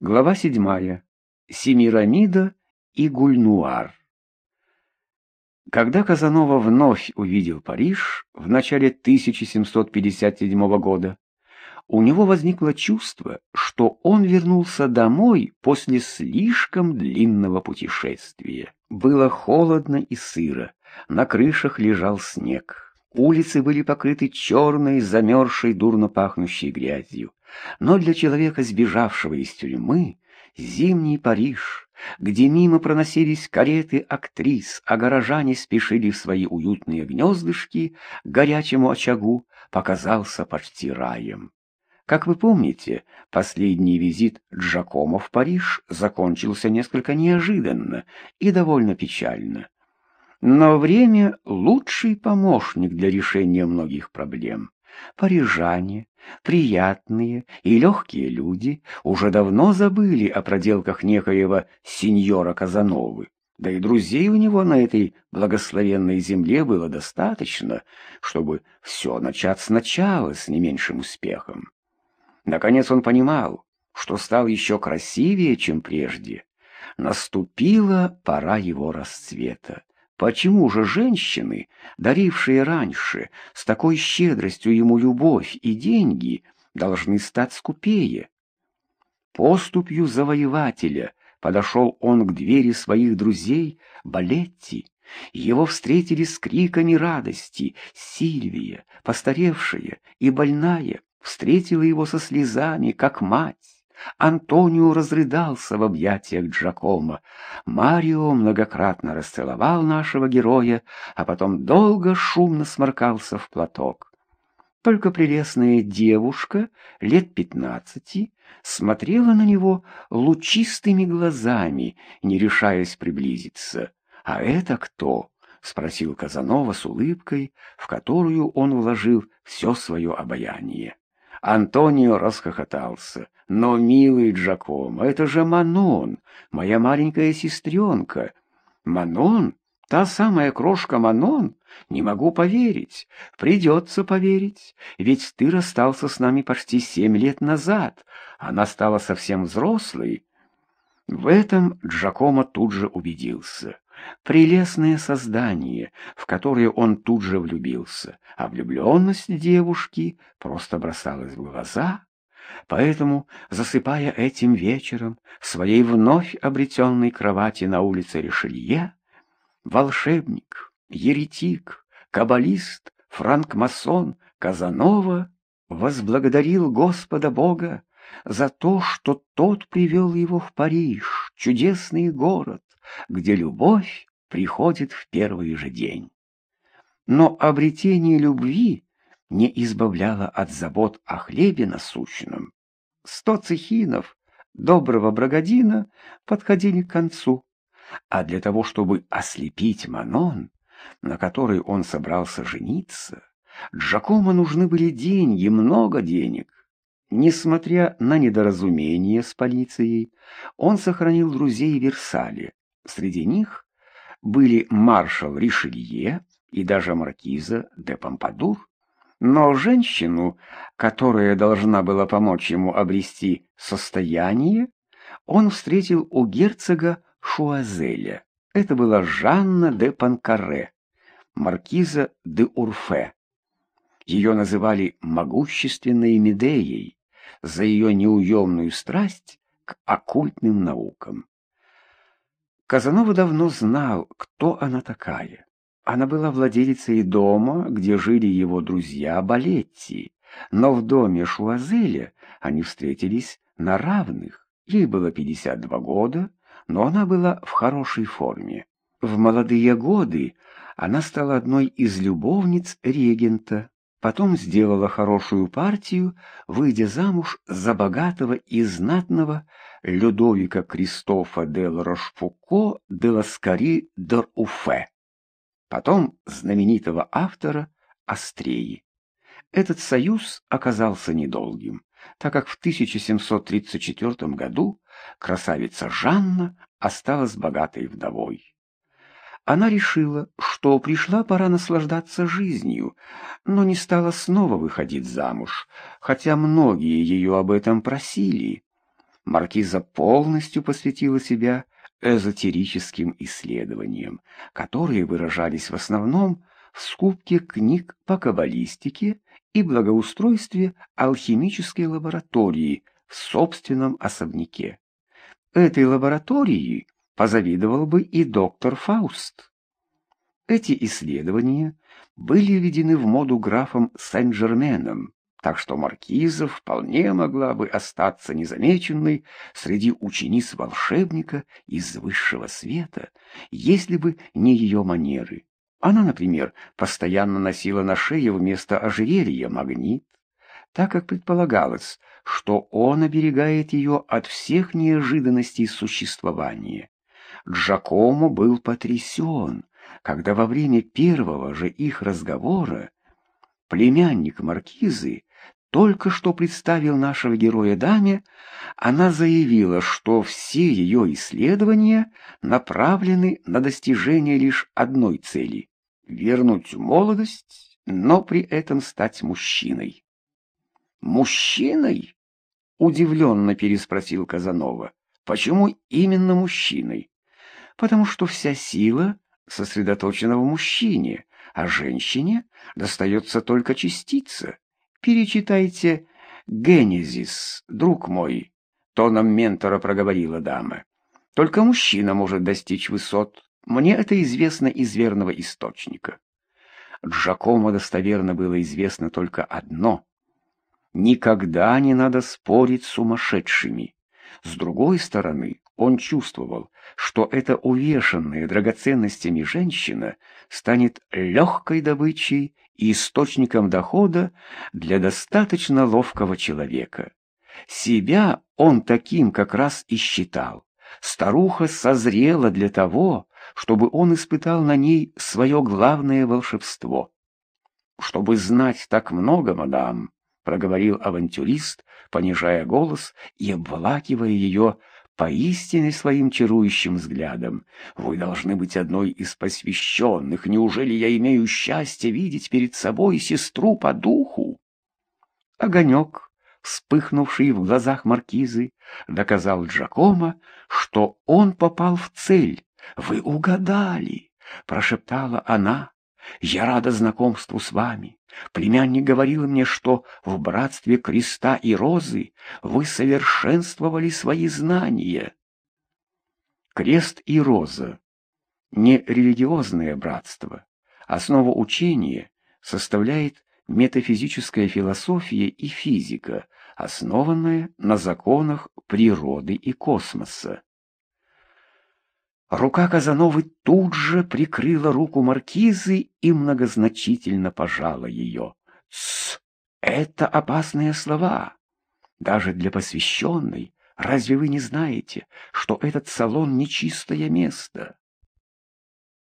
Глава седьмая. Семирамида и Гульнуар. Когда Казанова вновь увидел Париж в начале 1757 года, у него возникло чувство, что он вернулся домой после слишком длинного путешествия. Было холодно и сыро, на крышах лежал снег. Улицы были покрыты черной, замерзшей, дурно пахнущей грязью. Но для человека, сбежавшего из тюрьмы, зимний Париж, где мимо проносились кареты актрис, а горожане спешили в свои уютные гнездышки к горячему очагу, показался почти раем. Как вы помните, последний визит Джакомо в Париж закончился несколько неожиданно и довольно печально. Но время — лучший помощник для решения многих проблем. Парижане, приятные и легкие люди, уже давно забыли о проделках некоего сеньора Казановы. Да и друзей у него на этой благословенной земле было достаточно, чтобы все начать сначала с не меньшим успехом. Наконец он понимал, что стал еще красивее, чем прежде. Наступила пора его расцвета. Почему же женщины, дарившие раньше с такой щедростью ему любовь и деньги, должны стать скупее? Поступью завоевателя подошел он к двери своих друзей Балетти. Его встретили с криками радости. Сильвия, постаревшая и больная, встретила его со слезами, как мать. Антонио разрыдался в объятиях Джакома. Марио многократно расцеловал нашего героя, а потом долго шумно сморкался в платок. Только прелестная девушка лет пятнадцати смотрела на него лучистыми глазами, не решаясь приблизиться. «А это кто?» — спросил Казанова с улыбкой, в которую он вложил все свое обаяние. Антонио расхохотался. «Но, милый Джакомо, это же Манон, моя маленькая сестренка». «Манон? Та самая крошка Манон? Не могу поверить. Придется поверить, ведь ты расстался с нами почти семь лет назад. Она стала совсем взрослой». В этом Джакомо тут же убедился. Прелестное создание, в которое он тут же влюбился, а влюбленность девушки просто бросалась в глаза. Поэтому, засыпая этим вечером в своей вновь обретенной кровати на улице Ришелье, волшебник, еретик, каббалист, франкмасон Казанова возблагодарил Господа Бога за то, что тот привел его в Париж, чудесный город, где любовь приходит в первый же день. Но обретение любви не избавляло от забот о хлебе насущном. Сто цехинов доброго брагадина подходили к концу, а для того, чтобы ослепить Манон, на которой он собрался жениться, Джакомо нужны были деньги, много денег. Несмотря на недоразумение с полицией, он сохранил друзей в Версале. Среди них были маршал Ришелье и даже маркиза де Помпадур. Но женщину, которая должна была помочь ему обрести состояние, он встретил у герцога Шуазеля. Это была Жанна де Панкаре, маркиза де Урфе. Ее называли могущественной Медеей, за ее неуемную страсть к оккультным наукам. Казанова давно знал, кто она такая. Она была владелицей дома, где жили его друзья Балетти, но в доме Шуазеля они встретились на равных. Ей было 52 года, но она была в хорошей форме. В молодые годы она стала одной из любовниц регента, Потом сделала хорошую партию, выйдя замуж за богатого и знатного Людовика Кристофа де Рошфуко де Ласкари дер Уфе. Потом знаменитого автора Астреи. Этот союз оказался недолгим, так как в 1734 году красавица Жанна осталась богатой вдовой. Она решила, что пришла пора наслаждаться жизнью, но не стала снова выходить замуж, хотя многие ее об этом просили. Маркиза полностью посвятила себя эзотерическим исследованиям, которые выражались в основном в скупке книг по каббалистике и благоустройстве алхимической лаборатории в собственном особняке. Этой лаборатории позавидовал бы и доктор Фауст. Эти исследования были введены в моду графом Сен-Жерменом, так что маркиза вполне могла бы остаться незамеченной среди учениц волшебника из высшего света, если бы не ее манеры. Она, например, постоянно носила на шее вместо ожерелья магнит, так как предполагалось, что он оберегает ее от всех неожиданностей существования. Джакомо был потрясен, когда во время первого же их разговора племянник маркизы только что представил нашего героя даме, она заявила, что все ее исследования направлены на достижение лишь одной цели — вернуть молодость, но при этом стать мужчиной. «Мужчиной?» — удивленно переспросил Казанова. «Почему именно мужчиной?» «Потому что вся сила сосредоточена в мужчине, а женщине достается только частица. Перечитайте «Генезис», друг мой, — тоном ментора проговорила дама. Только мужчина может достичь высот. Мне это известно из верного источника. Джакомо достоверно было известно только одно. Никогда не надо спорить с сумасшедшими. С другой стороны, он чувствовал, что эта увешанная драгоценностями женщина станет легкой добычей и источником дохода для достаточно ловкого человека. Себя он таким как раз и считал. Старуха созрела для того, чтобы он испытал на ней свое главное волшебство. «Чтобы знать так много, мадам», — проговорил авантюрист, понижая голос и обволакивая ее поистине своим чарующим взглядом. Вы должны быть одной из посвященных. Неужели я имею счастье видеть перед собой сестру по духу? Огонек, вспыхнувший в глазах маркизы, доказал Джакомо, что он попал в цель. «Вы угадали!» — прошептала она. «Я рада знакомству с вами. Племянник говорил мне, что в братстве креста и розы вы совершенствовали свои знания. Крест и роза — не религиозное братство. Основу учения составляет метафизическая философия и физика, основанная на законах природы и космоса. Рука Казановы тут же прикрыла руку маркизы и многозначительно пожала ее. «Тсс! Это опасные слова! Даже для посвященной! Разве вы не знаете, что этот салон — нечистое место?